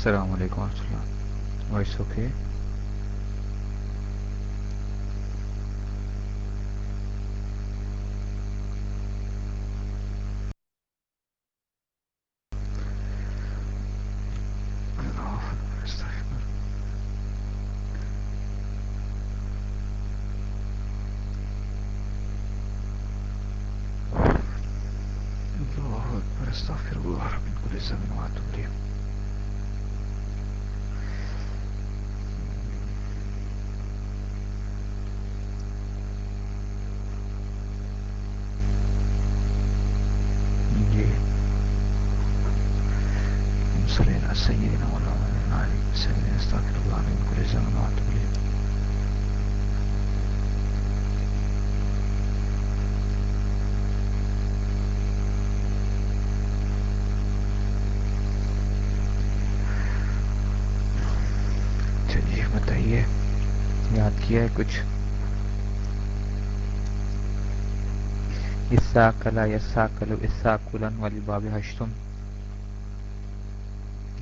السلام علیکم ورحمۃ اللہ۔ Voice okay. استغفر الله من كل ذنب واتوب اليه جی صلی اللہ سیدنا مولانا علی سیدنا استغفر الله من كل ذنب واتوب اليه چلیے بتائیے یاد کیا ہے کچھ اسا کلا یسا کلو اسا کلن والی باب ہشتم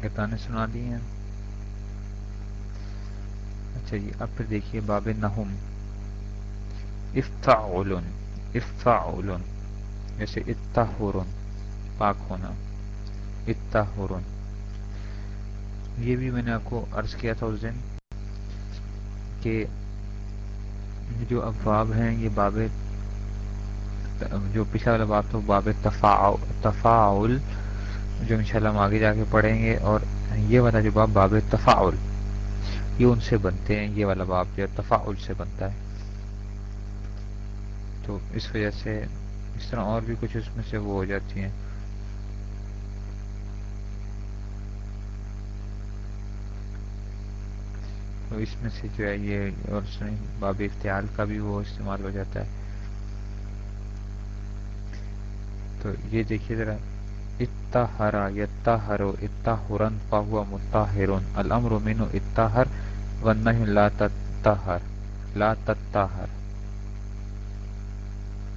گتانے سنا دی ہیں۔ اچھا جی اب پھر دیکھیے باب نہم افتعلن افتعلن، جیسے اتہورن پاک ہونا۔ اتہورن یہ بھی میں نے آپ کو عرض کیا تھا اس دن کہ جو ابواب ہیں، یہ باب جو پچھلا والا باب تھا باب تفاعل جو انشاءاللہ ہم آگے جا کے پڑھیں گے اور یہ والا جو باب باب تفاعل، یہ ان سے بنتے ہیں، یہ والا باب جو تفاعل سے بنتا ہے۔ تو اس وجہ سے اس طرح اور بھی کچھ اس میں سے وہ ہو جاتی ہیں۔ تو اس میں سے جو ہے یہ اور باب اختیال کا بھی وہ استعمال ہو جاتا ہے۔ تو یہ دیکھیے ذرا۔ اتہرا یتہرو اتہرن فہو متہرن الامر منو اتہر ونہ لا تتہر لا تتہر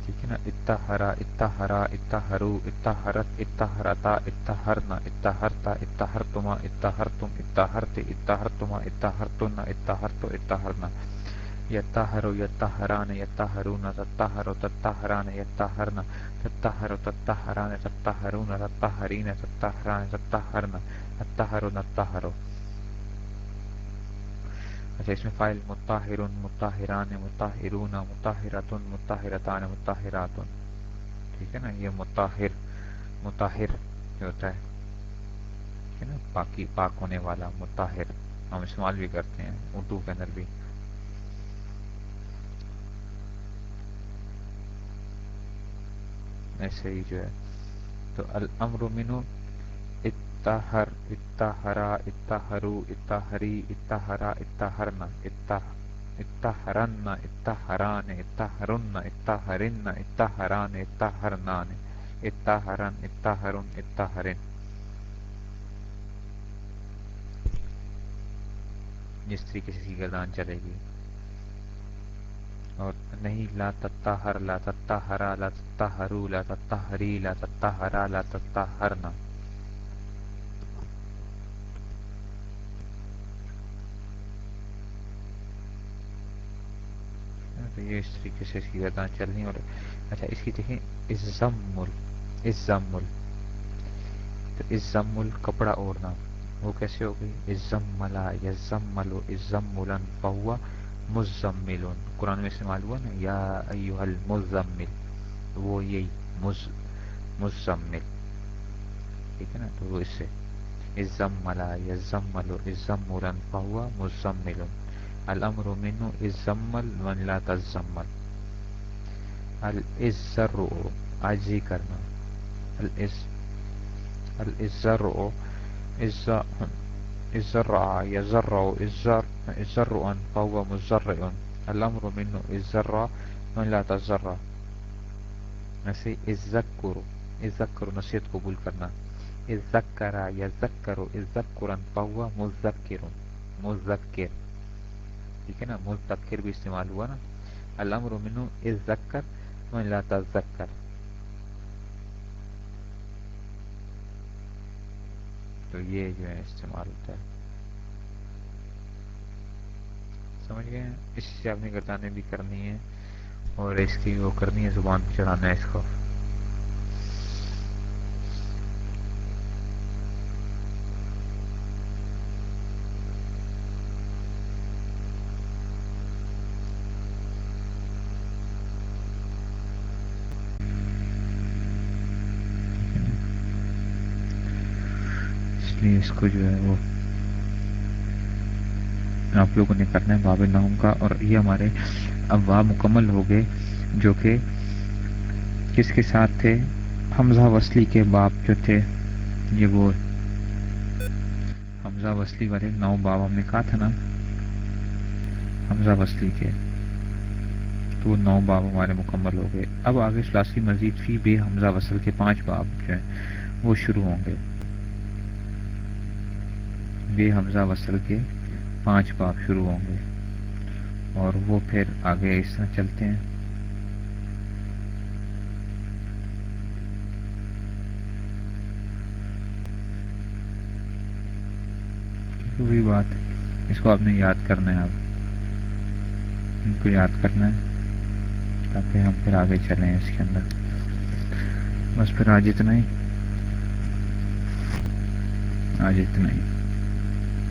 ٹھیک ہے نا؟ اتہرا اتہرا اتہرو اتہرت اتہرتا اتہرنا اتہرتا اتہرتما اتہرتم اتہرت اتہرتما اتہرتن اتہرتو اتہرنا یتہرو یتہران یتہرون تتہرو تتہران یتہرنا تتہرو تتہران تتہرون تتہرین تتہران تتہرنا تتہرو نتہرو اچھا اس میں فائل متاہر متاہران متاہرون متاہرتن متاہرتان متاہراتن ٹھیک ہے نا؟ یہ متاہر متاہر جو ہوتا ہے نا؟ پاکی پاک ہونے والا متاہر ہم استعمال بھی کرتے ہیں اردو کے اندر بھی. ایسے ہی جو ہے۔ تو الامر منو اتہر، اتہرا، اتہرو، اتہری، اتہرا، اتہرنا اتہرن اتہران، اتہرن اتہرن، اتہران، اتہرنان، اتہرن اتہرن اتہرن۔ جس طریقے سے گردان چلے گی۔ اور نہیں، لا تتہر لا تتہرا لا تتہرو لا تتہری لا تتہرا لا تتہرنا تو یہ اس طریقے سے اس کی گردان چلنی اور اچھا اس کی دیکھیں، ازمل ازمل۔ تو ازمل کپڑا اوڑھنا۔ وہ کیسے ہو گئی؟ ازملا یزملو ازملن پہوا مزملن قرآن میں استعمال ہوا نا، یا ایوہ المزمل. وہ یہی مز، مزمل. ٹھیک ہے نا؟ تو اس سے. ازملا یزملو ازملن پہوا مزملن الامر منو ازمل من لا تزمل. الازرع عاجزی کرنا. الاز الازر الازرع ازرع یزرع ازر ازرعا فهو مزرع. الامر منو ازرع من لا تزرع. نسی الذکر الذکر نصیحت قبول کرنا الذکر یذکر الذکرا فهو مذکر مذکر ٹھیک ہے نا مذکر بھی استعمال ہوا نا الامر منو الذکر من لا تذکر تو یہ جو ہے استعمال ہوتا ہے۔ سمجھ گئے اس سے آپ نے گردانیں بھی کرنی ہے اور اس کی وہ کرنی ہے زبان پہ چڑھانا ہے اس کو۔ لیے اس کو جو ہے وہ آپ لوگوں نے کرنا ہے باب نام کا اور یہ ہمارے ابواب مکمل ہو گئے جو کہ کس کے ساتھ تھے، حمزہ وصلی کے باپ جو تھے، یہ وہ حمزہ وصلی والے نو باب ہم نے کہا تھا نا، حمزہ وصلی کے، تو وہ نو باب ہمارے مکمل ہو گئے۔ اب آگے سلاسی مزید فی بے حمزہ وصل کے پانچ باب جو ہیں، وہ شروع ہوں گے۔ بے حمزہ وصل کے پانچ باب شروع ہوں گے۔ اور وہ پھر آگے اس طرح چلتے ہیں۔ وہی بات، اس کو آپ نے یاد کرنا ہے اب۔ ان کو یاد کرنا ہے تاکہ ہم پھر آگے چلیں اس کے اندر۔ بس پھر آج اتنا ہی۔ آج اتنا ہی۔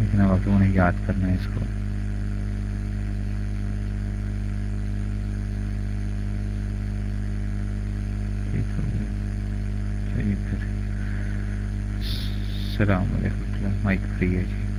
لیکن اب لوگوں انہیں یاد کرنا ہے اس کو؟ السلام علیکم۔ مائک فری ہے جی۔